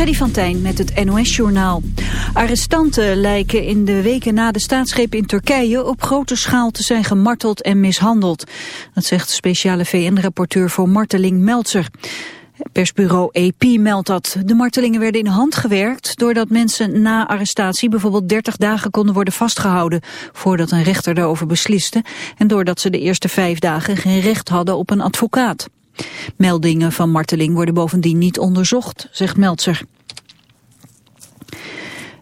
Freddy van Tijn met het NOS-journaal. Arrestanten lijken in de weken na de staatsgreep in Turkije op grote schaal te zijn gemarteld en mishandeld. Dat zegt speciale VN-rapporteur voor marteling Meltzer. Persbureau AP meldt dat. De martelingen werden in hand gewerkt doordat mensen na arrestatie bijvoorbeeld 30 dagen konden worden vastgehouden voordat een rechter daarover besliste en doordat ze de eerste vijf dagen geen recht hadden op een advocaat. Meldingen van marteling worden bovendien niet onderzocht, zegt Meltzer.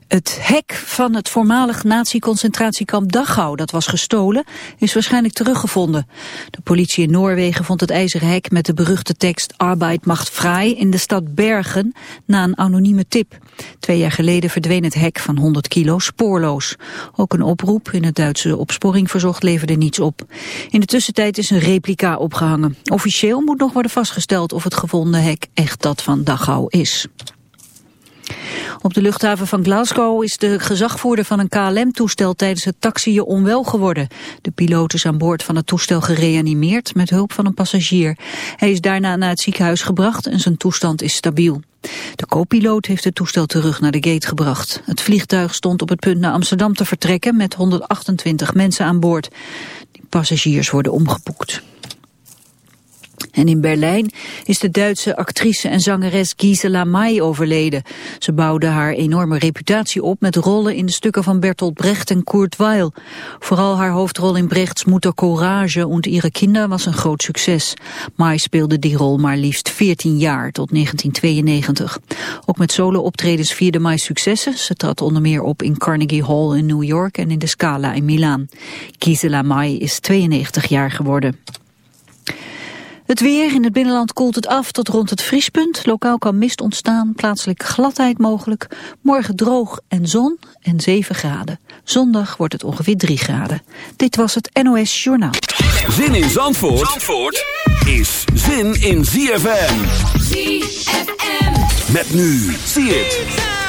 Het hek van het voormalig nazi-concentratiekamp Dachau dat was gestolen is waarschijnlijk teruggevonden. De politie in Noorwegen vond het ijzeren hek met de beruchte tekst Arbeid macht vrij in de stad Bergen na een anonieme tip. Twee jaar geleden verdween het hek van 100 kilo spoorloos. Ook een oproep in het Duitse opsporing verzocht leverde niets op. In de tussentijd is een replica opgehangen. Officieel moet nog worden vastgesteld of het gevonden hek echt dat van Dachau is. Op de luchthaven van Glasgow is de gezagvoerder van een KLM-toestel tijdens het taxiën onwel geworden. De piloot is aan boord van het toestel gereanimeerd met hulp van een passagier. Hij is daarna naar het ziekenhuis gebracht en zijn toestand is stabiel. De co-piloot heeft het toestel terug naar de gate gebracht. Het vliegtuig stond op het punt naar Amsterdam te vertrekken met 128 mensen aan boord. Die passagiers worden omgeboekt. En in Berlijn is de Duitse actrice en zangeres Gisela May overleden. Ze bouwde haar enorme reputatie op met rollen in de stukken van Bertolt Brecht en Kurt Weill. Vooral haar hoofdrol in Brechts Moeder Courage und ihre Kinder was een groot succes. May speelde die rol maar liefst 14 jaar, tot 1992. Ook met solo-optredens vierde May successen. Ze trad onder meer op in Carnegie Hall in New York en in de Scala in Milaan. Gisela May is 92 jaar geworden. Het weer in het binnenland koelt het af tot rond het vriespunt. Lokaal kan mist ontstaan, plaatselijk gladheid mogelijk. Morgen droog en zon en 7 graden. Zondag wordt het ongeveer 3 graden. Dit was het NOS Journaal. Zin in Zandvoort, Zandvoort is zin in ZFM. ZFM. Met nu, zie het.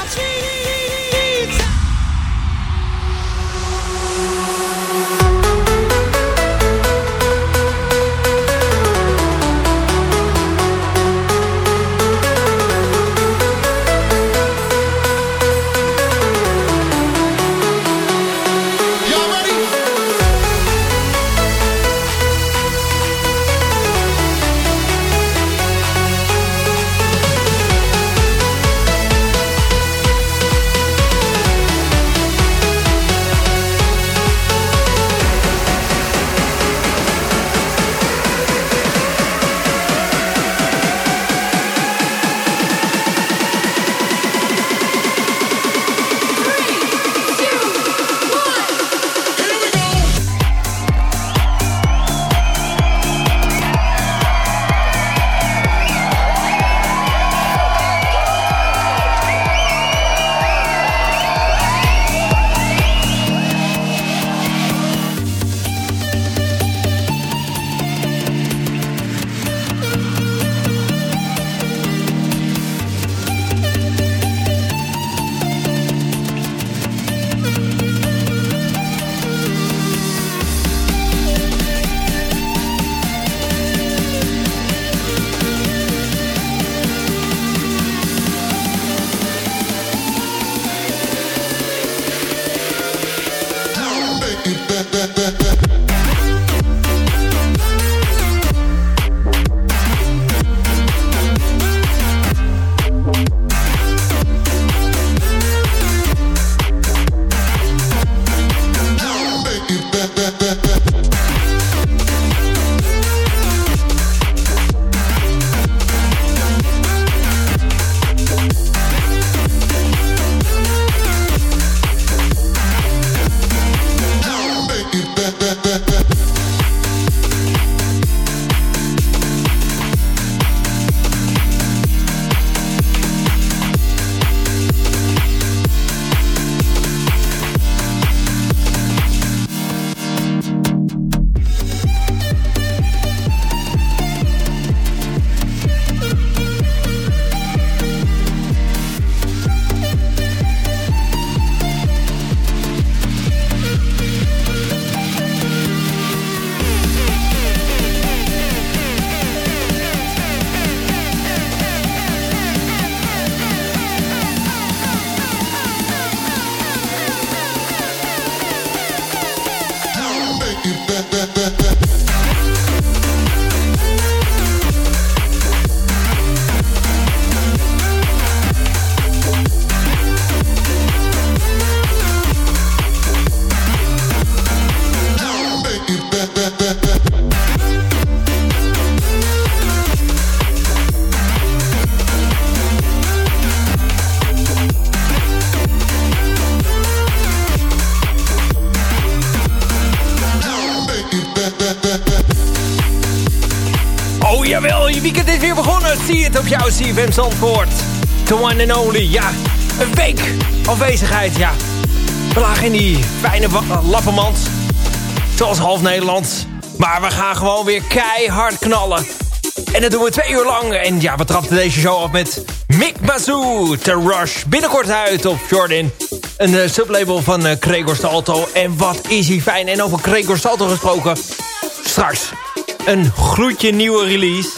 Zie het op jouw CFM Zandvoort. The one and only, ja. Een week afwezigheid, ja. We lagen in die fijne lappenmand. Zoals half Nederland. Maar we gaan gewoon weer keihard knallen. En dat doen we twee uur lang. En ja, we trapten deze show af met Mick Mazoo, The Rush. Binnenkort uit op Jordan. Een uh, sublabel van uh, Gregor Salto. En wat is hij fijn. En over Gregor Salto gesproken. Straks een gloedje nieuwe release.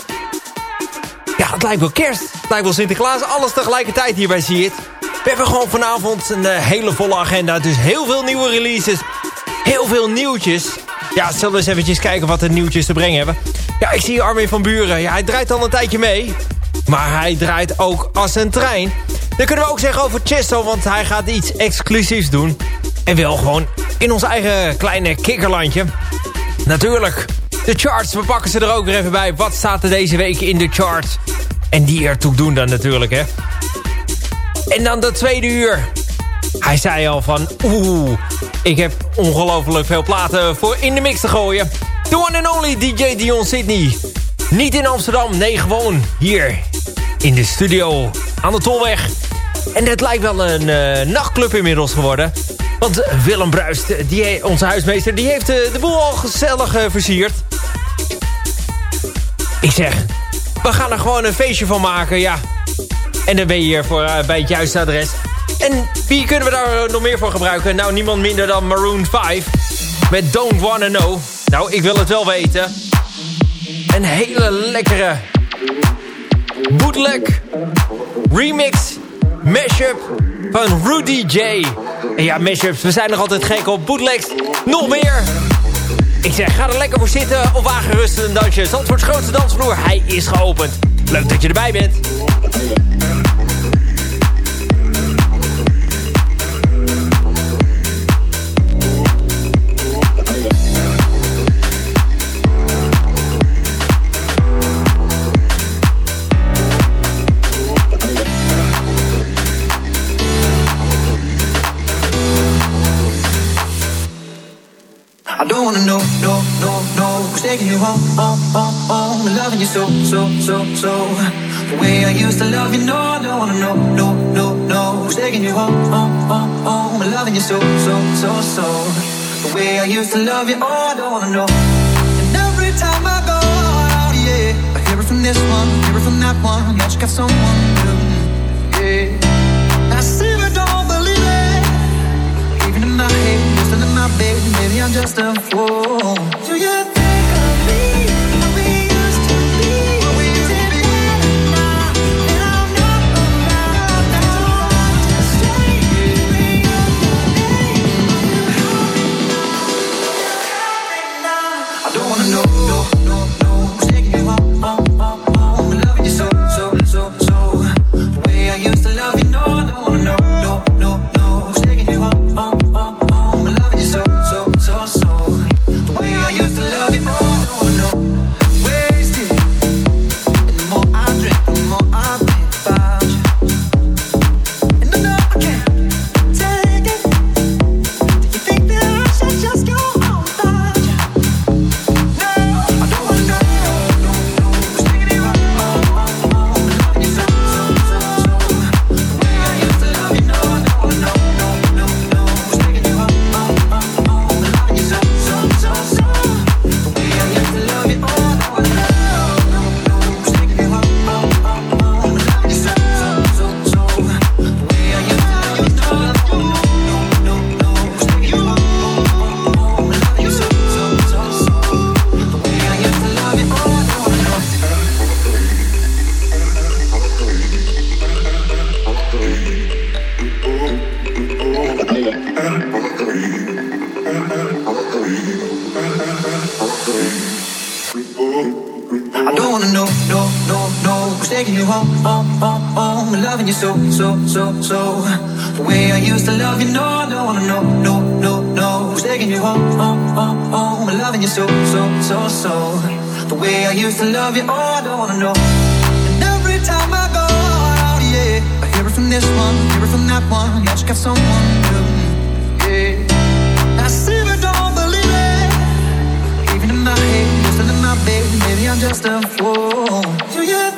Ja, het lijkt wel kerst. Het lijkt wel Sinterklaas. Alles tegelijkertijd hier bij See It. We hebben gewoon vanavond een uh, hele volle agenda. Dus heel veel nieuwe releases. Heel veel nieuwtjes. Ja, zullen we eens eventjes kijken wat de nieuwtjes te brengen hebben. Ja, ik zie Armin van Buren. Ja, hij draait al een tijdje mee. Maar hij draait ook als een trein. Dat kunnen we ook zeggen over Chesto, want hij gaat iets exclusiefs doen. En wel gewoon in ons eigen kleine kikkerlandje. Natuurlijk, de charts, we pakken ze er ook weer even bij. Wat staat er deze week in de charts? En die ertoe doen dan natuurlijk, hè. En dan de tweede uur. Hij zei al van, oeh, ik heb ongelooflijk veel platen voor in de mix te gooien. The one and only DJ Dion Sydney. Niet in Amsterdam, nee gewoon hier in de studio aan de Tolweg. En het lijkt wel een uh, nachtclub inmiddels geworden. Want Willem Bruist, die, onze huismeester, die heeft de, de boel al gezellig uh, versierd. Ik zeg, we gaan er gewoon een feestje van maken, ja. En dan ben je hier voor, uh, bij het juiste adres. En wie kunnen we daar nog meer voor gebruiken? Nou, niemand minder dan Maroon 5. Met Don't Wanna Know. Nou, ik wil het wel weten. Een hele lekkere bootleg remix mashup van Rudy J. En ja, mashups, we zijn nog altijd gek op bootlegs. Nog meer. Ik zeg, ga er lekker voor zitten of wagen rustig een dansje. Zandvoorts grootste dansvloer, hij is geopend. Leuk dat je erbij bent. Taking you home, home, home, home, loving you so, so, so, so. The way I used to love you, no, I don't wanna know, no, no, no. Who's taking you home, home, home, home, loving you so, so, so, so. The way I used to love you, oh, I don't wanna know. And every time I go out, yeah, I hear it from this one, hear it from that one, that you got someone new, yeah. I still don't believe it, even in my head, still in my bed, maybe I'm just a fool. used to love you, no, no, no, no, no, no. Who's taking you home, home, home, home? I'm loving you so, so, so, so. The way I used to love you, oh, I don't wanna know. And every time I go out, yeah, I hear it from this one, hear it from that one. Yeah, she got someone new, yeah. I see, but don't believe it. Even in my head, just in my bed, maybe I'm just a fool. Do you?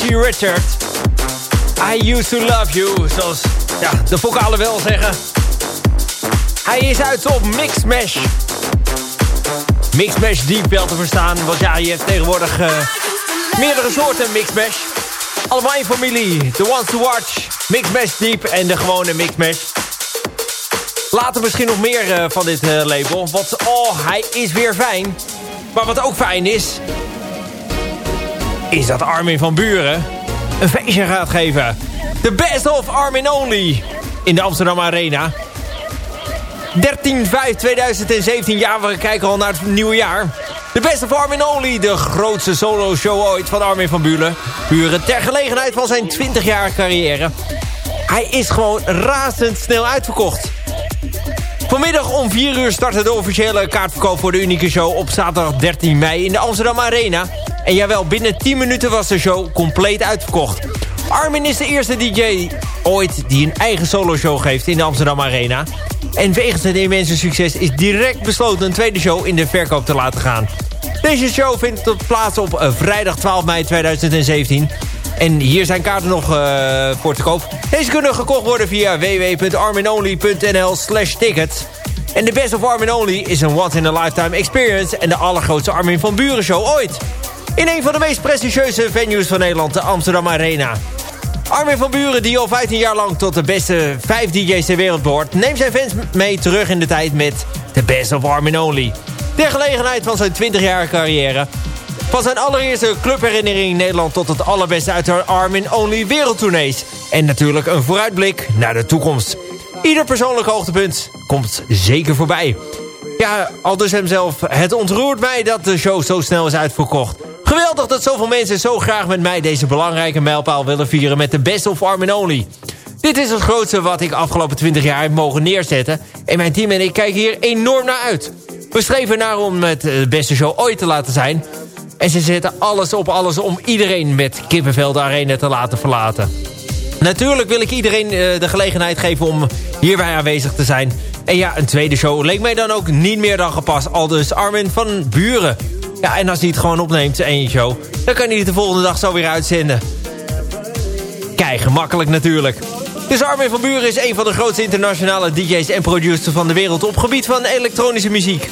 Richard. I used to love you, zoals ja, de vocalen wel zeggen. Hij is uit op Mixmash. Mixmash Deep wel te verstaan, want ja, je hebt tegenwoordig uh, meerdere soorten Mixmash. Allemaal één familie, The Ones to Watch, Mixmash Deep en de gewone Mixmash. Later misschien nog meer uh, van dit uh, label, want oh, hij is weer fijn. Maar wat ook fijn is, is dat Armin van Buren een feestje gaat geven. The Best of Armin Only in de Amsterdam Arena. 13-5-2017, ja, we kijken al naar het nieuwe jaar. De Best of Armin Only, de grootste solo-show ooit van Armin van Buren. Buren ter gelegenheid van zijn 20-jarige carrière. Hij is gewoon razendsnel uitverkocht. Vanmiddag om 4 uur startte de officiële kaartverkoop voor de unieke show op zaterdag 13 mei in de Amsterdam Arena. En jawel, binnen 10 minuten was de show compleet uitverkocht. Armin is de eerste DJ ooit die een eigen solo-show geeft in de Amsterdam Arena. En wegens het immense succes is direct besloten een tweede show in de verkoop te laten gaan. Deze show vindt plaats op eh, vrijdag 12 mei 2017. En hier zijn kaarten nog uh, voor te koop. Deze kunnen gekocht worden via www.arminonly.nl slash tickets. En de Best of Armin Only is een once-in-a-lifetime experience... en de allergrootste Armin van Buren show ooit. In een van de meest prestigieuze venues van Nederland, de Amsterdam Arena. Armin van Buren, die al 15 jaar lang tot de beste 5 DJ's ter wereld behoort... neemt zijn fans mee terug in de tijd met The Best of Armin Only. Ter gelegenheid van zijn 20-jarige carrière... Van zijn allereerste clubherinnering in Nederland tot het allerbeste uit de Armin Only wereldtournees. En natuurlijk een vooruitblik naar de toekomst. Ieder persoonlijk hoogtepunt komt zeker voorbij. Ja, al dus hemzelf, het ontroert mij dat de show zo snel is uitverkocht. Geweldig dat zoveel mensen zo graag met mij deze belangrijke mijlpaal willen vieren met de Best of Armin Only. Dit is het grootste wat ik afgelopen 20 jaar heb mogen neerzetten. En mijn team en ik kijken hier enorm naar uit. We streven naar om het de beste show ooit te laten zijn. En ze zetten alles op alles om iedereen met kippenvel de arena te laten verlaten. Natuurlijk wil ik iedereen eh, de gelegenheid geven om hierbij aanwezig te zijn. En ja, een tweede show leek mij dan ook niet meer dan gepast. Al dus Armin van Buren. Ja, en als hij het gewoon opneemt, één show... dan kan hij het de volgende dag zo weer uitzenden. Kijk, gemakkelijk natuurlijk. Dus Armin van Buren is een van de grootste internationale DJ's en producers van de wereld... op gebied van elektronische muziek.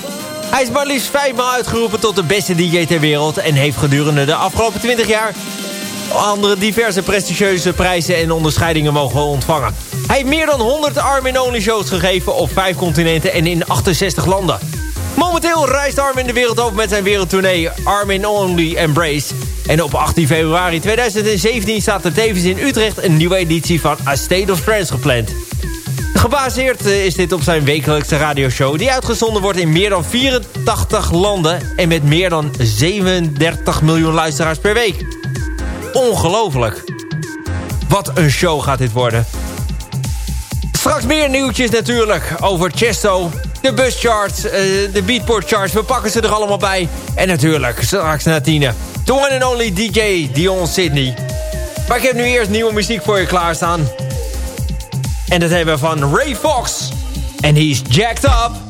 Hij is maar liefst vijfmaal uitgeroepen tot de beste DJ ter wereld... en heeft gedurende de afgelopen 20 jaar... andere diverse prestigieuze prijzen en onderscheidingen mogen ontvangen. Hij heeft meer dan 100 Armin Only shows gegeven op 5 continenten en in 68 landen. Momenteel reist Armin de wereld over met zijn wereldtournee Armin Only Embrace. En op 18 februari 2017 staat er tevens in Utrecht een nieuwe editie van A State of Trance gepland. Gebaseerd eh, is dit op zijn wekelijkse radioshow... die uitgezonden wordt in meer dan 84 landen... en met meer dan 37 miljoen luisteraars per week. Ongelooflijk. Wat een show gaat dit worden. Straks meer nieuwtjes natuurlijk over Chesto, de buscharts, uh, de beatport charts. We pakken ze er allemaal bij. En natuurlijk, straks na tienen. The one and only DJ Dion Sydney. Maar ik heb nu eerst nieuwe muziek voor je klaarstaan. En dat hebben we van Ray Fox. En he's jacked up. Jack up.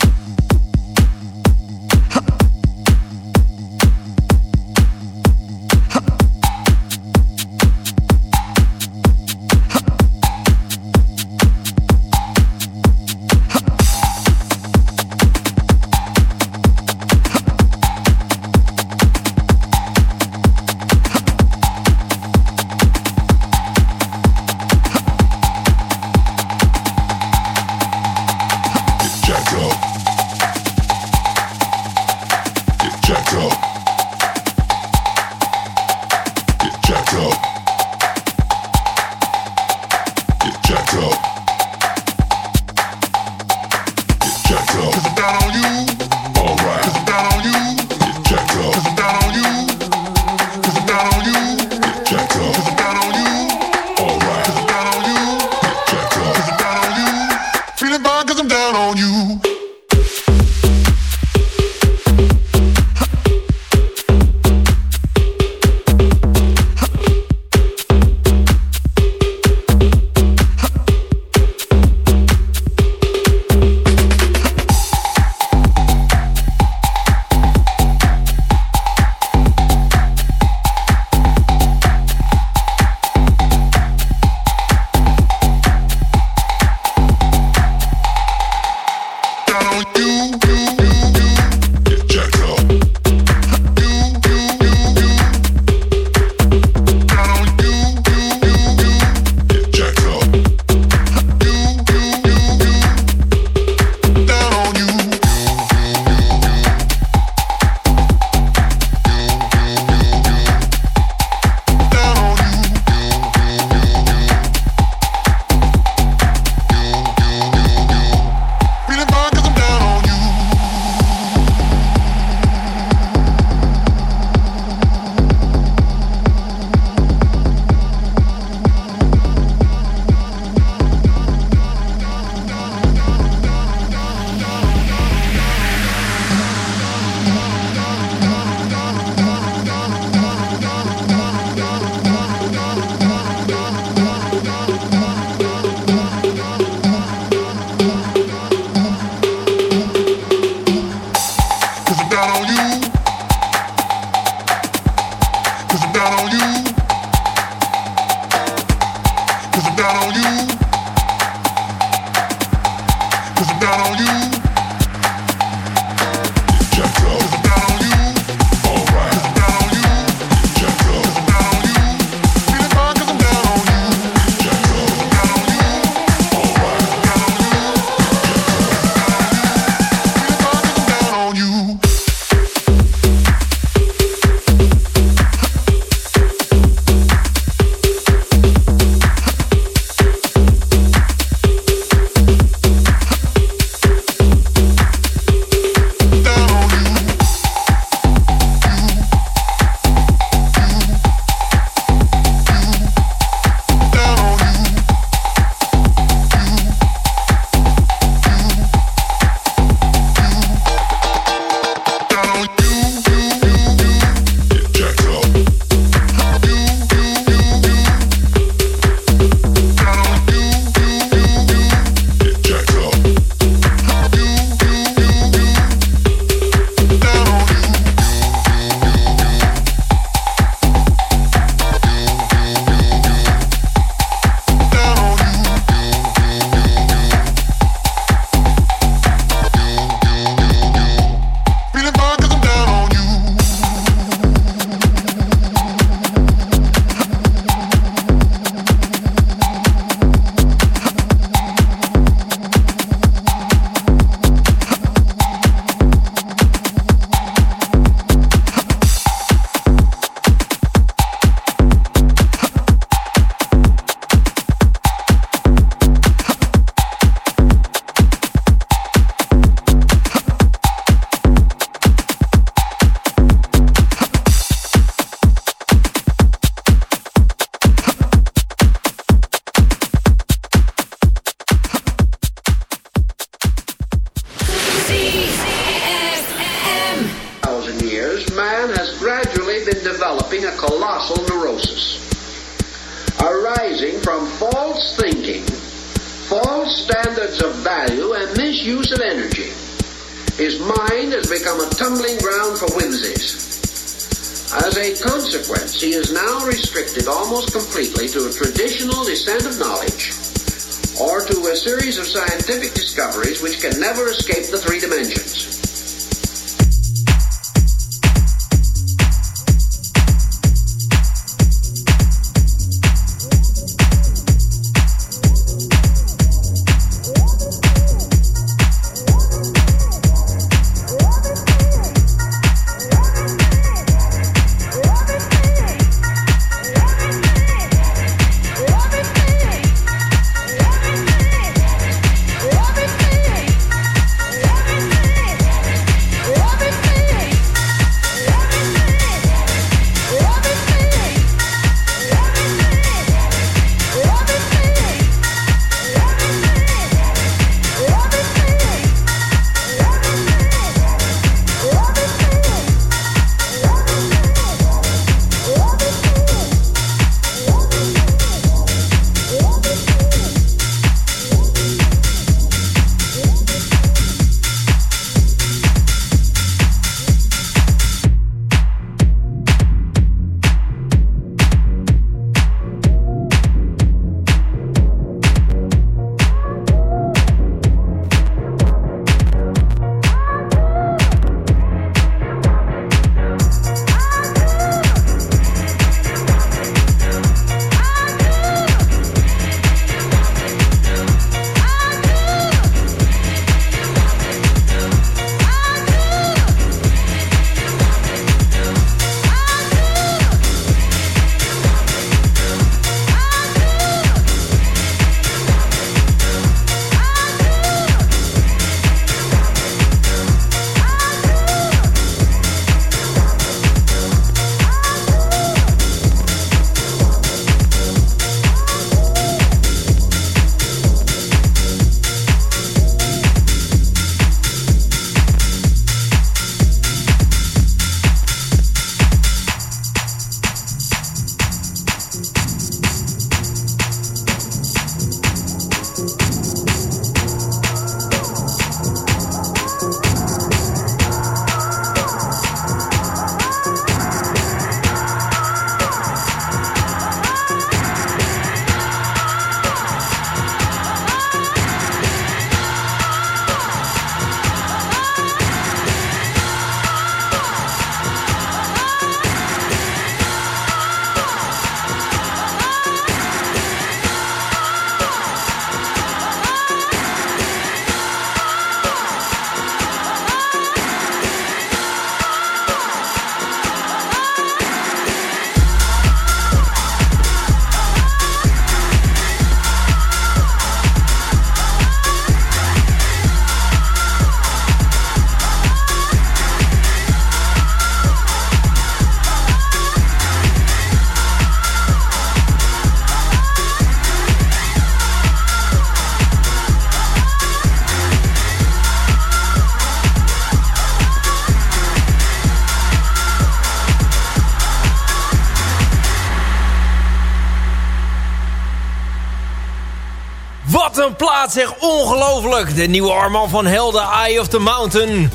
De nieuwe Arman van Helden, Eye of the Mountain.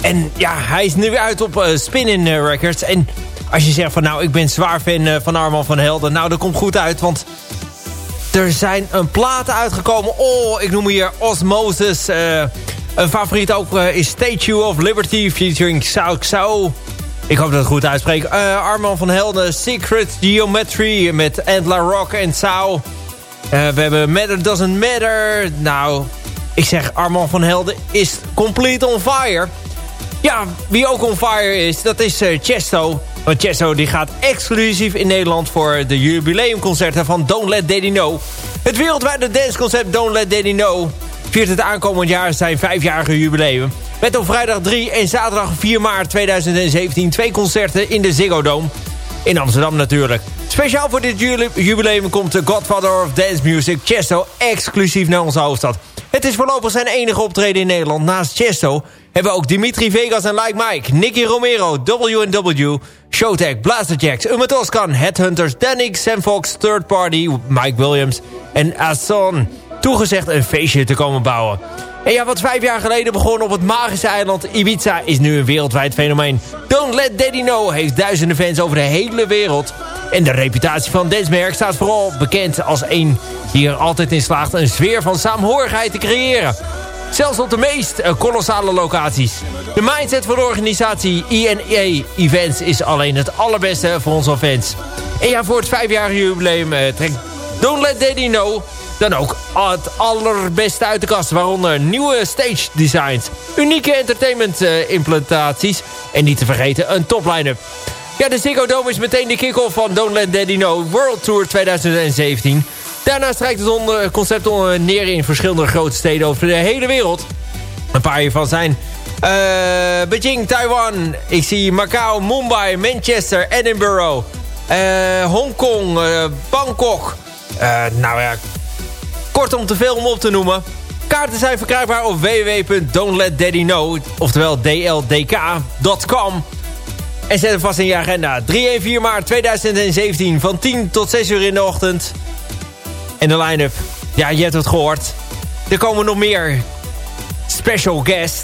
En ja, hij is nu uit op uh, Spinning uh, Records. En als je zegt van nou, ik ben zwaar fan uh, van Arman van Helden. Nou, dat komt goed uit, want er zijn een platen uitgekomen. Oh, ik noem hier Osmosis. een favoriet ook is Statue of Liberty featuring Sao Sao. Ik hoop dat het goed uitspreek. Arman van Helden, Secret Geometry met Antler Rock en Sao. Uh, we hebben Matter Doesn't Matter. Nou, ik zeg Armand van Helden is complete on fire. Ja, wie ook on fire is, dat is uh, Chesto. Want Chesto die gaat exclusief in Nederland voor de jubileumconcerten van Don't Let Daddy Know. Het wereldwijde danceconcept Don't Let Daddy Know viert het aankomend jaar zijn vijfjarige jubileum. Met op vrijdag 3 en zaterdag 4 maart 2017 twee concerten in de Ziggo Dome. In Amsterdam natuurlijk. Speciaal voor dit jubileum komt de Godfather of Dance Music, Chesto, exclusief naar onze hoofdstad. Het is voorlopig zijn enige optreden in Nederland. Naast Chesto hebben we ook Dimitri Vegas en Like Mike... Nicky Romero, W&W, Showtech, Blasterjacks, Toscan... Headhunters, Danik, Sam Fox, Third Party, Mike Williams en Ason... toegezegd een feestje te komen bouwen. En ja, wat vijf jaar geleden begon op het magische eiland Ibiza... is nu een wereldwijd fenomeen. Don't Let Daddy Know heeft duizenden fans over de hele wereld... En de reputatie van Densmerk staat vooral bekend als een die er altijd in slaagt een sfeer van saamhorigheid te creëren. Zelfs op de meest eh, kolossale locaties. De mindset van de organisatie INE Events is alleen het allerbeste voor onze fans. En ja, voor het vijfjarige jubileum eh, trekt Don't Let Daddy Know dan ook het allerbeste uit de kast. Waaronder nieuwe stage designs, unieke entertainment uh, implantaties en niet te vergeten een top line-up. Ja, de Ziggo Dome is meteen de kick-off van Don't Let Daddy Know World Tour 2017. Daarna strijkt het concept neer in verschillende grote steden over de hele wereld. Een paar hiervan zijn uh, Beijing, Taiwan. Ik zie Macau, Mumbai, Manchester, Edinburgh, uh, Hongkong, Bangkok. nou ja, kortom te veel om op te noemen. Kaarten zijn verkrijgbaar op www.don'tletdaddyknow, oftewel dldk.com. En zet hem vast in je agenda. 3 en 4 maart 2017 van 10 tot 6 uur in de ochtend. En de line-up, ja, je hebt het gehoord. Er komen nog meer special guests.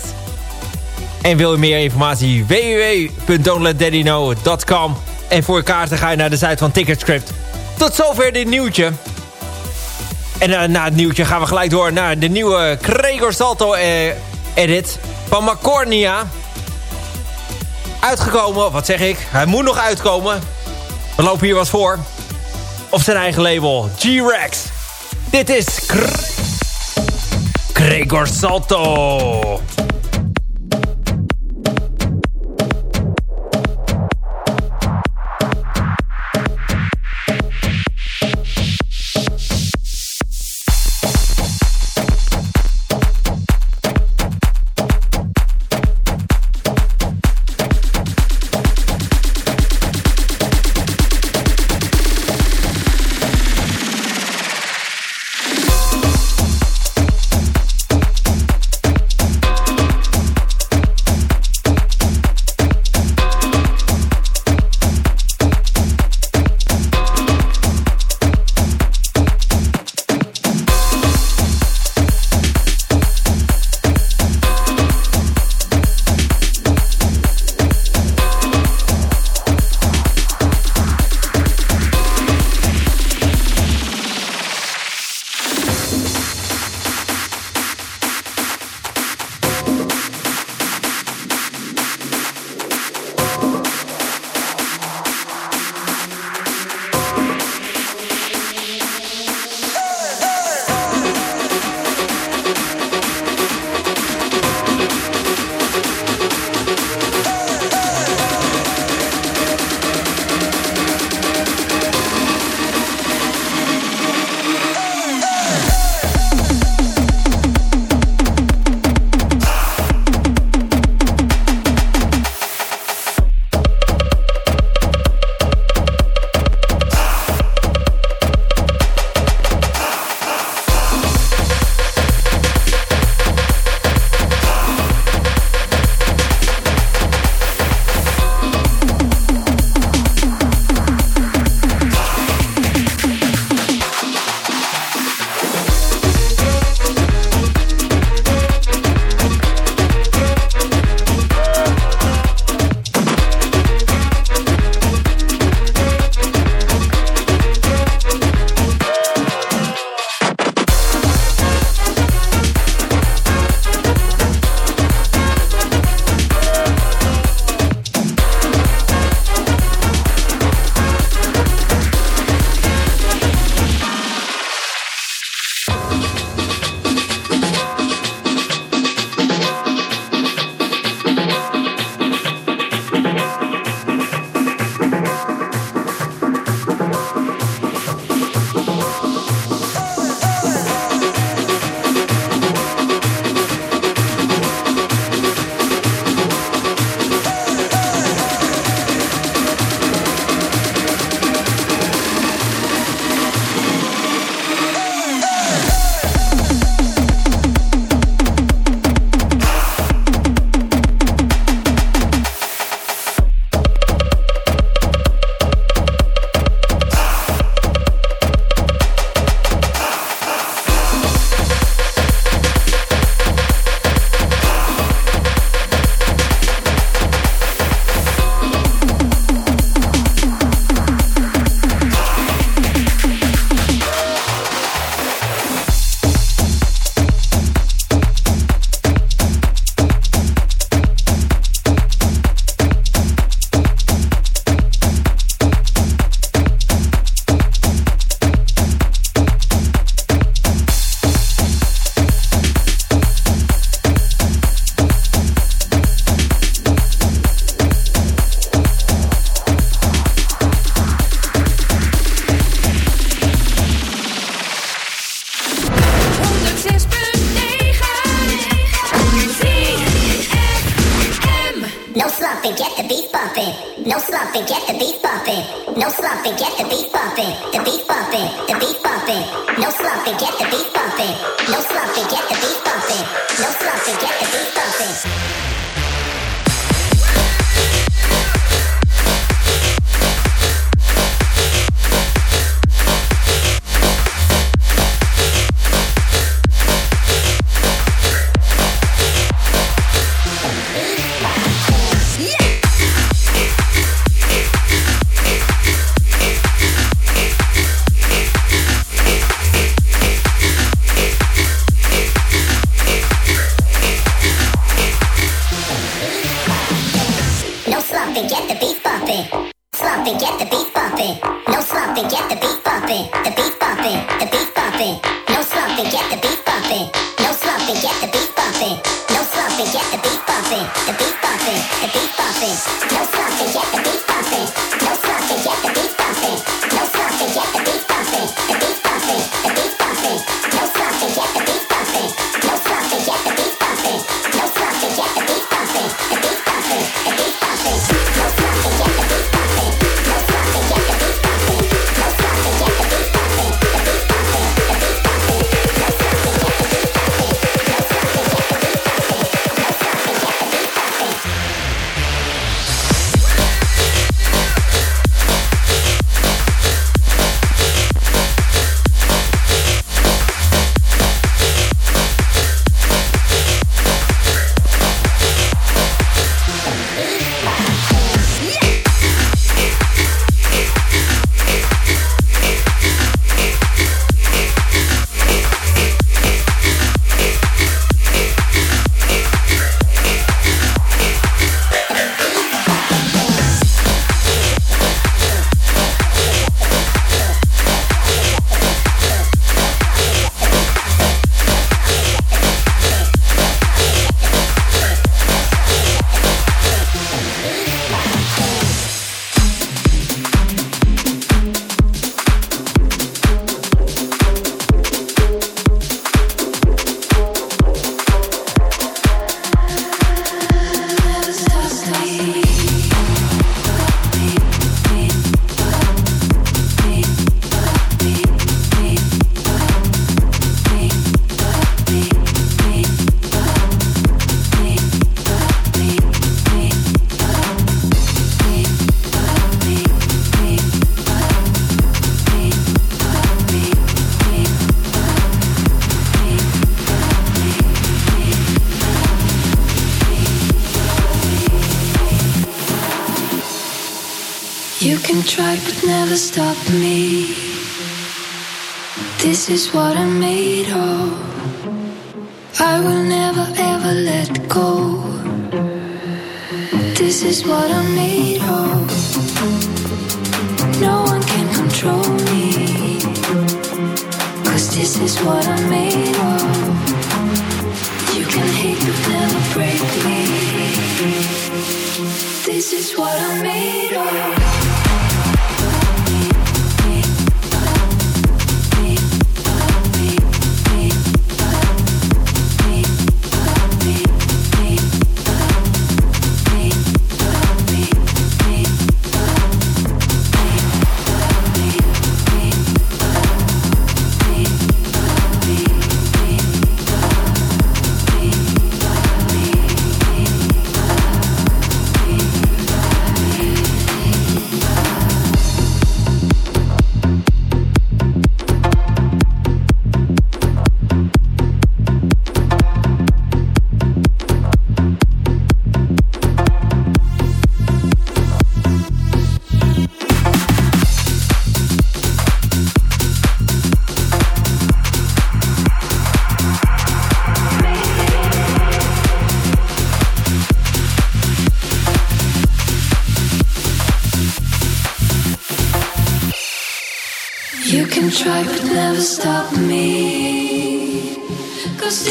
En wil je meer informatie? www.don'tletdaddyknow.com En voor kaarten ga je naar de site van Ticketscript. Tot zover dit nieuwtje. En uh, na het nieuwtje gaan we gelijk door naar de nieuwe Gregor Salto uh, edit van Macornia uitgekomen. Wat zeg ik? Hij moet nog uitkomen. We lopen hier wat voor. Op zijn eigen label. G-Rex. Dit is... Gregor Salto. This is what I'm made of. I will never ever let go. This is what I'm made of. No one can control me. Cause this is what I'm made of. You can hate but never break me. This is what I'm made of.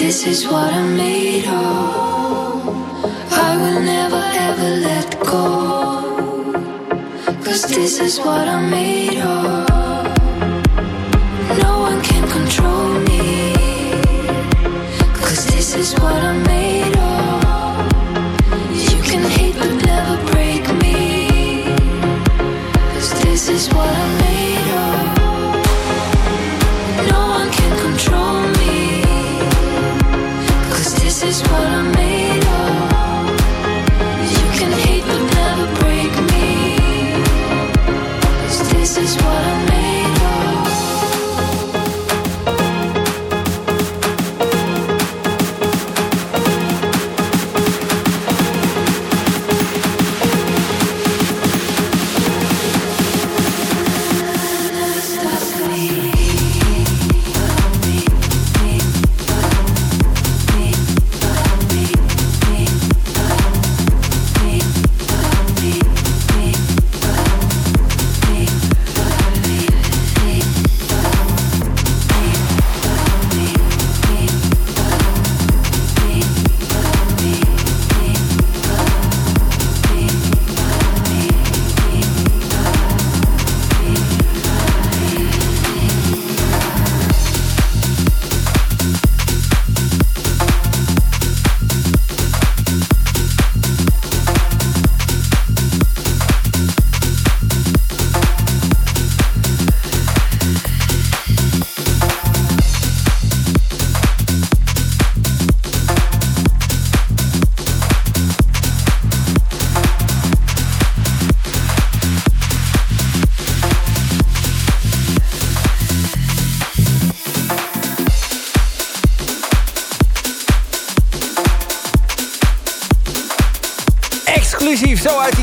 This is what I'm made of.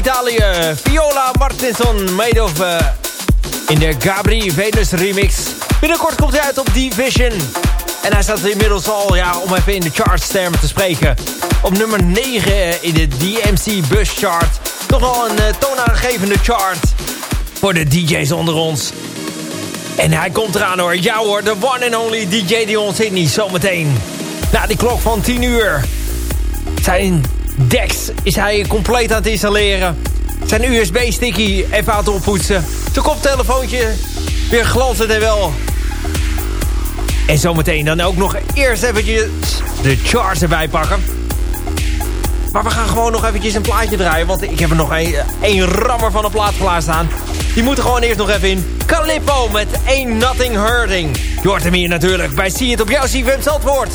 Italië. Viola Martinson, made of... Uh, in de Gabri Venus remix. Binnenkort komt hij uit op Division. En hij staat inmiddels al, ja, om even in de charts termen te spreken... op nummer 9 in de DMC Bus Chart. Toch een uh, toonaangevende chart voor de DJ's onder ons. En hij komt eraan hoor. Ja hoor, de one and only DJ Dion Sydney zometeen. Na die klok van 10 uur. Zijn Dex is hij compleet aan het installeren. Zijn USB-sticky even aan het oppoetsen. Zijn koptelefoontje weer glanzend en wel. En zometeen dan ook nog eerst eventjes de charts erbij pakken. Maar we gaan gewoon nog eventjes een plaatje draaien. Want ik heb er nog een, een rammer van een plaat klaarstaan. Die moet er gewoon eerst nog even in. Calippo met Ain't Nothing Hurting. Je hoort hem hier natuurlijk bij Zie het op jouw CFM Zandvoort.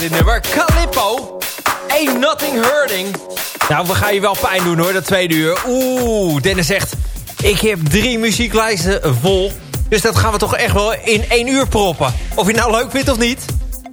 Dit nummer. Calippo. Ain't nothing hurting. Nou, we gaan je wel pijn doen hoor, dat tweede uur. Oeh, Dennis zegt... Ik heb drie muzieklijsten vol. Dus dat gaan we toch echt wel in één uur proppen. Of je nou leuk vindt of niet.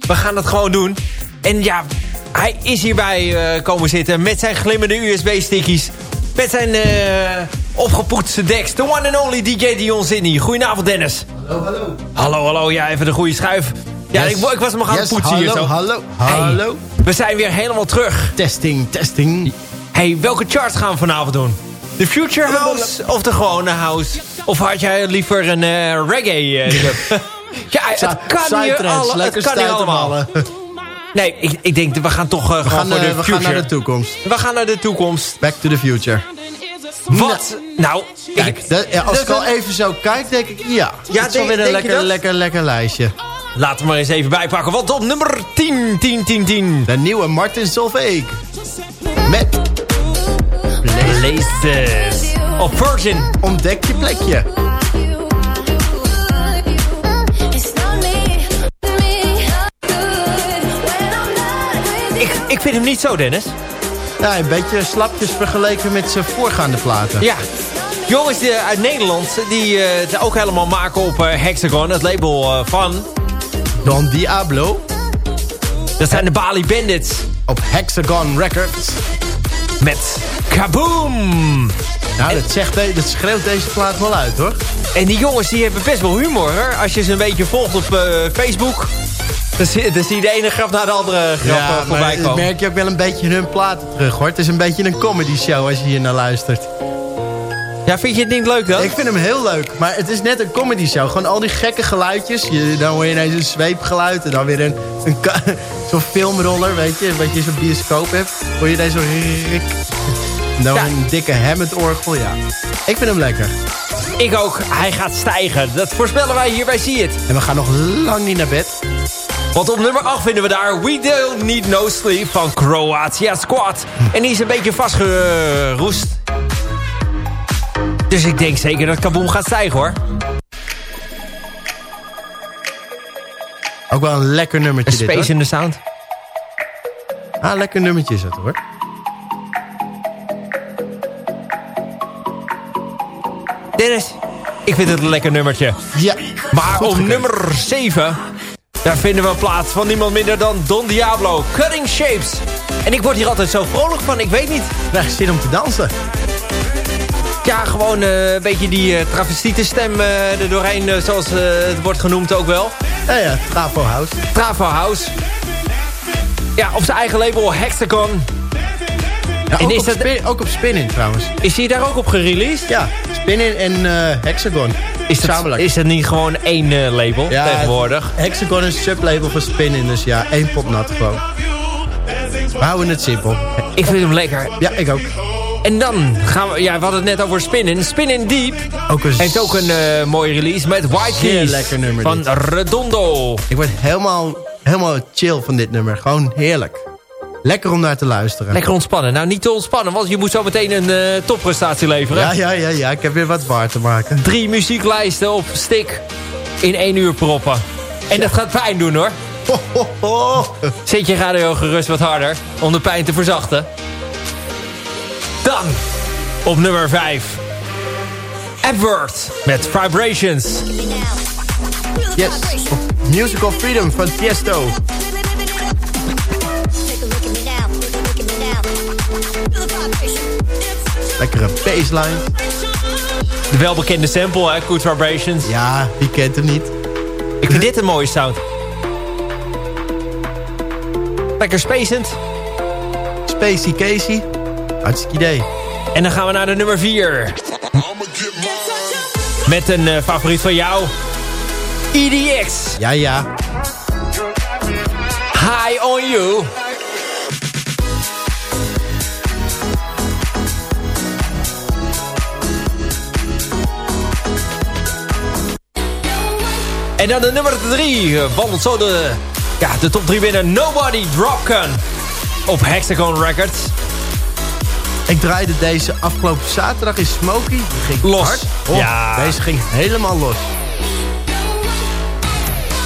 We gaan het gewoon doen. En ja, hij is hierbij eh, komen zitten met zijn glimmende USB-stickies. Met zijn eh, opgepoetste decks. The one and only DJ Dion Zinny. Goedenavond Dennis. Hallo, hallo. Hallo, hallo. Ja, even de goede schuif. Ja, Yes. ik, ik was hem nog aan het Yes, poetsen hier zo. hallo, Hey, hallo. we zijn weer helemaal terug. Testing, testing. Hey, welke charts gaan we vanavond doen? De Future House of de gewone house? Of had jij liever een eh, reggae club? ja, het kan hier, alle, het kan hier allemaal. Nee, ik, ik denk, we gaan toch eh, We gewoon gaan, voor de we future. gaan naar de toekomst. we gaan naar de toekomst. Back to the future. Wat? Nou, Kijk, ik, dat- ja, als dat ik al even zo kijk, denk ik, ja. Ja, het is wel weer een lekker, lekker, lekker lijstje. Laten we maar eens even bijpakken. Want op nummer 10, 10, 10, 10. De nieuwe Martin Solveig. Met Places. Op Virgin. Ontdek je plekje. Ik, ik vind hem niet zo, Dennis. Ja, een beetje slapjes vergeleken met zijn voorgaande platen. Ja. Jongens die, uit Nederland die eh, het ook helemaal maken op eh, Hexagon, het label eh, van. Don Diablo Dat zijn de Bali Bandits. op Hexagon Records. Met Kaboom! Nou, dat, zegt, dat schreeuwt deze plaat wel uit, hoor. En die jongens die hebben best wel humor. Hoor. Als je ze een beetje volgt op eh, Facebook... Dan zie, dan zie je de ene grap naar de andere grap eh, maar voorbij komen. merk je ook wel een beetje hun platen terug, hoor. Het is een beetje een comedy show als je hier naar luistert. Ja, vind je het niet leuk dan? Ik vind hem heel leuk, maar het is net een comedy show. Gewoon al die gekke geluidjes. Je, dan hoor je ineens een zweepgeluid en dan weer een, een zo'n filmroller, weet je. Wat je zo'n bioscoop hebt. Hoor je ineens zo'n dan Ja. een dikke Hammond-orgel, ja. Ik vind hem lekker. Ik ook. Hij gaat stijgen. Dat voorspellen wij hier bij See It. En we gaan nog lang niet naar bed. Want op nummer 8 vinden we daar We Don't Need No Sleep van Croatia Squad. En die is een beetje vastgeroest. Dus ik denk zeker dat Kaboom gaat stijgen hoor. Ook wel een lekker Een nummertje dit, space hoor. in the sound. Ah, lekker nummertje is het, hoor. Dennis, ik vind het een lekker nummertje. Ja, Maar op nummer 7... daar vinden we een plaats van niemand minder dan Don Diablo. Cutting Shapes. En ik word hier altijd zo vrolijk van, ik weet niet. Krijg zin om te dansen. Ja, gewoon eh, een beetje die uh, travestietenstem eh er doorheen, eh, zoals eh, het wordt genoemd ook wel. Ja, ja, Trafo House. Travo House. Ja, op zijn eigen label Hexagon. Ja, En ook, is op dat- spin, ook op Spinning trouwens. Is hij daar ook op gereleased? Ja, Spinning en eh, Hexagon. Is dat, is dat niet gewoon één eh, label Ja, tegenwoordig? Hexagon is een sublabel van Spinning, dus ja, één pot nat gewoon. We houden het simpel. Ik vind hem lekker. Ja, ik ook. En dan gaan we... Ja, we hadden het net over Spinning. Spinning Deep Ook een heeft ook een eh, mooie release met White Keys. lekker nummer Van dit. Redondo. Ik word helemaal, helemaal chill van dit nummer. Gewoon heerlijk. Lekker om naar te luisteren. Lekker ontspannen. Nou, niet te ontspannen, want je moet zo meteen een eh, topprestatie leveren. Ja, ja, ja, ja. Ik heb weer wat waar te maken. Drie muzieklijsten op stick in één uur proppen. En dat gaat pijn doen hoor. Ho, ho, ho. Zet je radio gerust wat harder om de pijn te verzachten. Dan op nummer 5. Edward met Vibrations. Yes. Musical Freedom van Tiesto. Lekkere bassline. De welbekende sample, hè? Good Vibrations. Ja, wie kent hem niet? Ik vind dit een mooie sound. Lekker spacend. Spacey Casey. Hartstikke idee. En dan gaan we naar de nummer 4. Met een eh, favoriet van jou. EDX. Ja, ja. High on you. En dan de nummer 3 wandelt zo de, ja, de top 3 binnen. Nobody Dropgun op Hexagon Records. Ik draaide deze afgelopen zaterdag in Smokey. Die ging Los. hard. Oh, Ja. Deze ging helemaal los.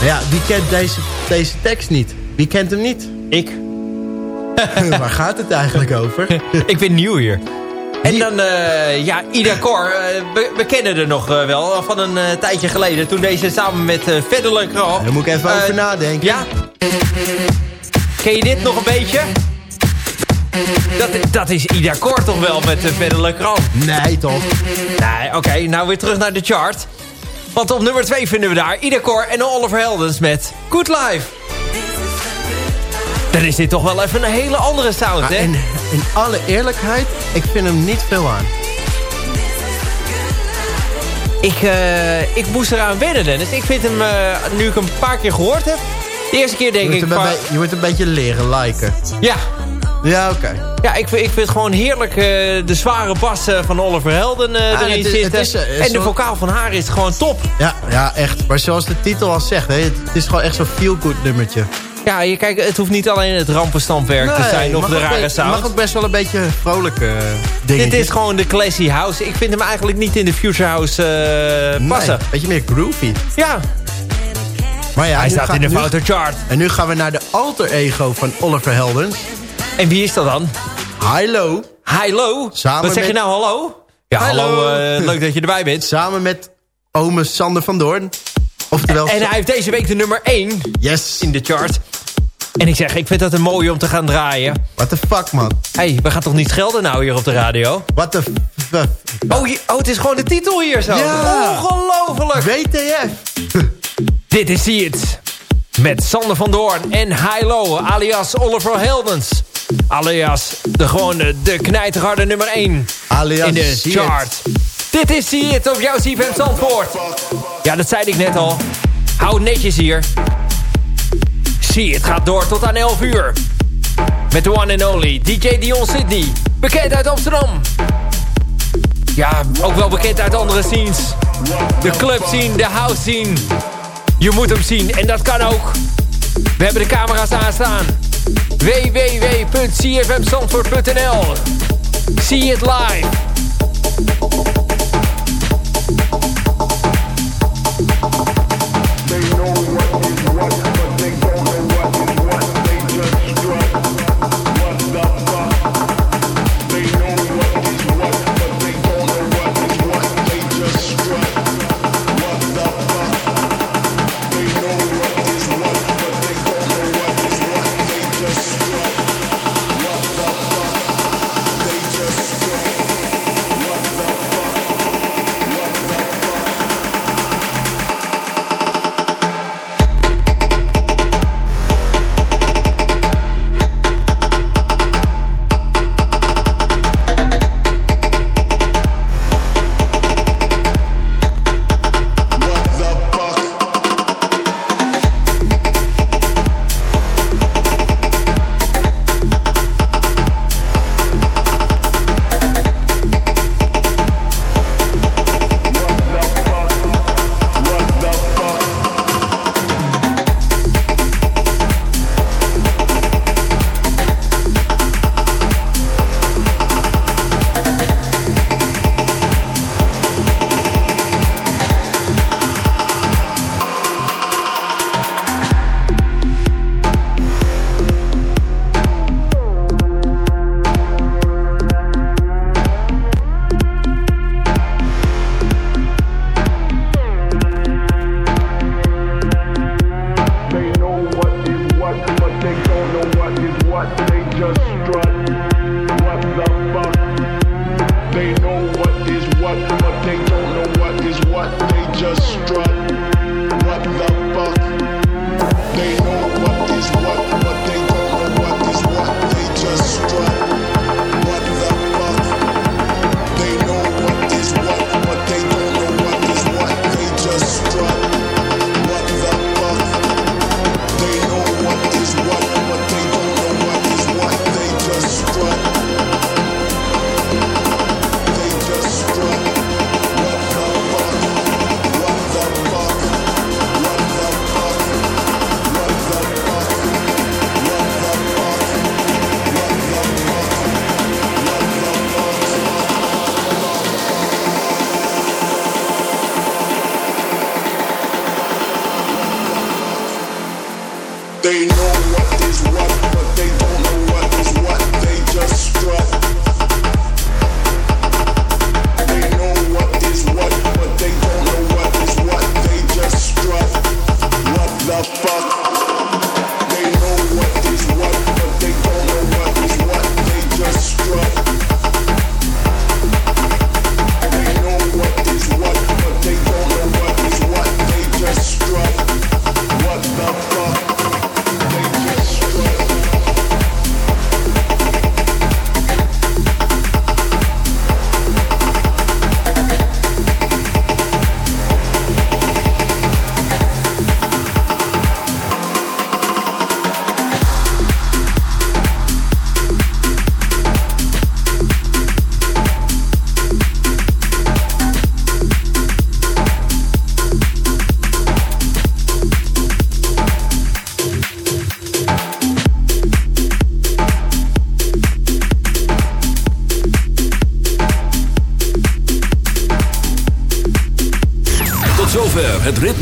Ja, wie kent deze, deze tekst niet? Wie kent hem niet? Ik. Waar gaat het eigenlijk over? ik ben nieuw hier. En dan, uh, ja, Ida Cor, uh, we, we, kennen er nog uh, wel van een tijdje geleden. Toen deze samen met uh, Verder Krab. Daar moet ik even over nadenken. Ja. Ken je dit nog een beetje? Dat, dat is Ida Cor toch wel met uh, Verder Krab? Nee, toch? Nee, oké. Okay, nou weer terug naar de chart. Want op nummer 2 vinden we daar Ida Cor en Oliver Heldens met Good Life. Dan is dit toch wel even een hele andere sound, hè? In, in alle eerlijkheid, ik vind hem niet veel aan. Ik, uh, ik moest eraan wennen, Dennis. Ik vind hem, uh, nu ik hem een paar keer gehoord heb... De eerste keer denk je ik... Van, je moet een beetje leren liken. Ja. Ja, oké. Okay. Ja, ik, ik vind het gewoon heerlijk uh, de zware bas van Oliver Helden ja, erin het zitten. Het is, en de vocaal van haar is gewoon top. Ja, ja, echt. Maar zoals de titel al zegt, hè, het, het is gewoon echt zo'n feel-good nummertje. Ja, je, kijk, het hoeft niet alleen het rampenstampwerk nee, te zijn of de rare sound. Het mag ook best wel een beetje vrolijke uh, dingen. Dit is gewoon de classy house. Ik vind hem eigenlijk niet in de future house uh, passen. Nee, beetje meer groovy. Ja. Maar ja, Hij staat in de foute chart. En nu gaan we naar de alter ego van Oliver Heldens. En wie is dat dan? Hilo. Hilo? Samen Wat zeg je nou, hallo? Ja, hallo, hallo uh, leuk dat je erbij bent. Samen met ome Sander van Doorn. Oftewel... En, en hij heeft deze week de nummer 1 yes. in de chart. En ik zeg, ik vind dat een mooie om te gaan draaien. What the fuck, man? Hé, hey, we gaan toch niet schelden nou hier op de radio? What the fuck? Oh, oh, het is gewoon de titel hier zo. Ja. Ongelooflijk. WTF. Dit is See It. Met Sander van Doorn en Hilo, alias Oliver Heldens. Alias de gewone, de knijterharde nummer 1 alias in de chart. Dit is See It op jouw CFM Zandvoort. Ja, dat zei ik net al. Hou netjes hier. See It gaat door tot aan 11 uur. Met de one and only DJ Dion Sydney. Bekend uit Amsterdam. Ja, ook wel bekend uit andere scenes. De club scene, de house scene. Je moet hem zien en dat kan ook. We hebben de camera's aanstaan. www.cfmzandvoort.nl See it live.